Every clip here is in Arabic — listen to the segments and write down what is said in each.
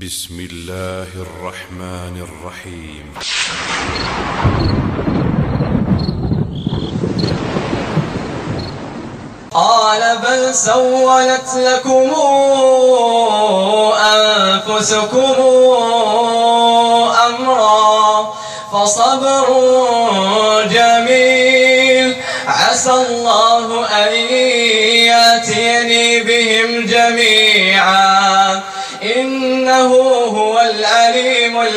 بسم الله الرحمن الرحيم. قال بل سولت لكم أنفسكم أمرا فصبر جميل. عسى الله أن يأتيني بهم جميعا.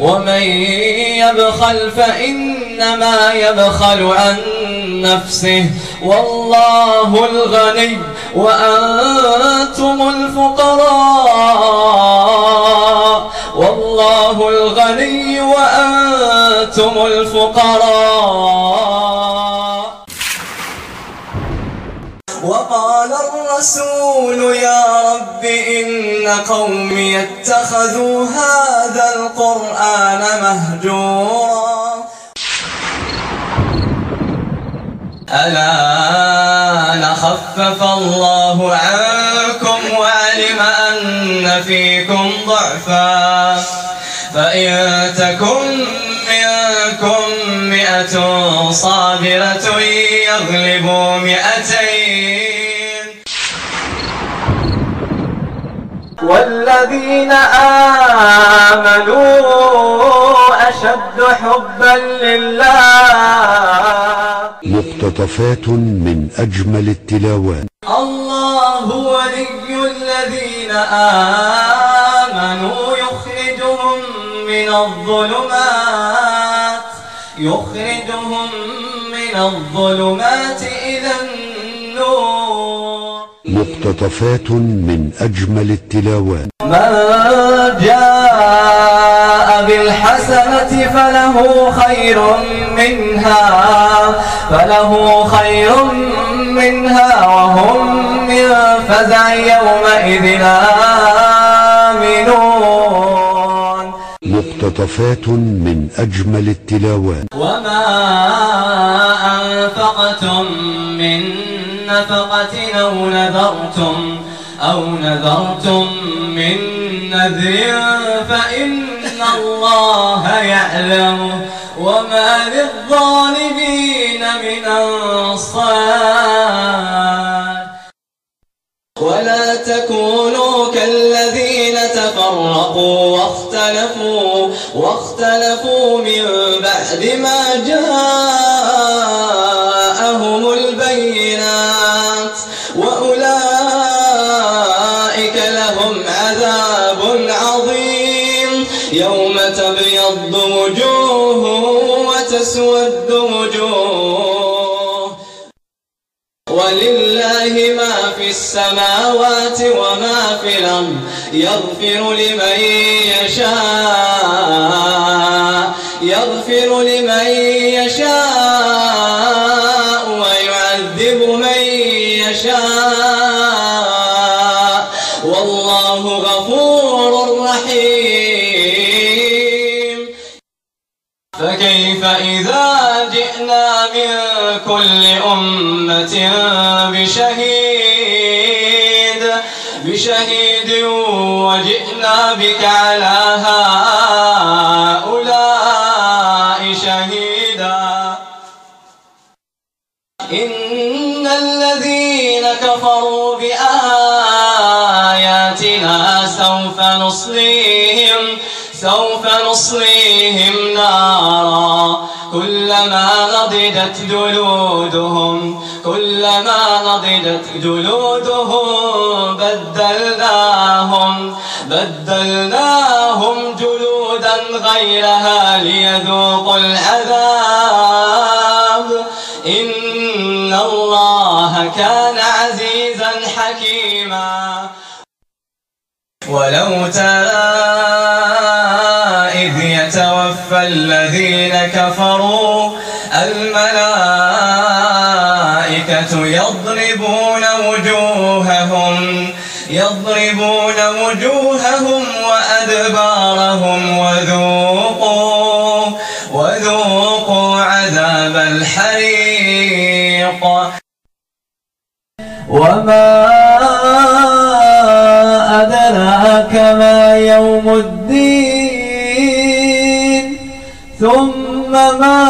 ومن يبخل فإنما يبخل عن نفسه. والله الغني وأنتم الفقراء. والله الغني وأنتم الفقراء. وقال الرسول يا رب إن قومي اتخذوا هذا القرآن مهجورا. ألا خفف الله عنكم وعلم أن فيكم ضعفا. فإن تكن منكم مئة صابرة يغلبوا مئتين. والذين آمنوا أشد حبا لله. مقتطفات من أجمل التلاوات. الله ولي الذين آمنوا يخرجهم من الظلمات. يخرجهم من الظلمات إلى النور. مقتطفات من أجمل التلاوات. من جاء فله خير منها فله خير منها وهم من فزع يومئذ آمنون. مقتطفات من أجمل التلاوات. وما أنفقتم من نفقة أو نذرتم أو نذرتم من نذر فإن الله يعلمه وما للظالمين من أنصار ولا تكونوا كالذين تفرقوا واختلفوا واختلفوا من بعد ما جاءهم يوم تبيض وجوه وتسود وجوه. ولله ما في السماوات وما في الأرض يغفر لمن يشاء يغفر لمن يشاء فكيف إذا جئنا من كل أمة بشهيد؟ بشهيد وجئنا بك على هؤلاء شهيدا. إن الذين كفروا بآياتنا سوف نصليهم سوف نصليهم كلما نضجت جلودهم كلما نضجت جلودهم بدلناهم بدلناهم جلودا غيرها ليذوقوا العذاب. إن الله كان عزيزا حكيما. ولو ترى إذ يتوفى الذين كفروا الملائكة يضربون وجوههم يضربون وجوههم وأدبارهم وذوقوا وذوقوا عذاب الحريق. وما أدراك ما يوم الدين ثم ما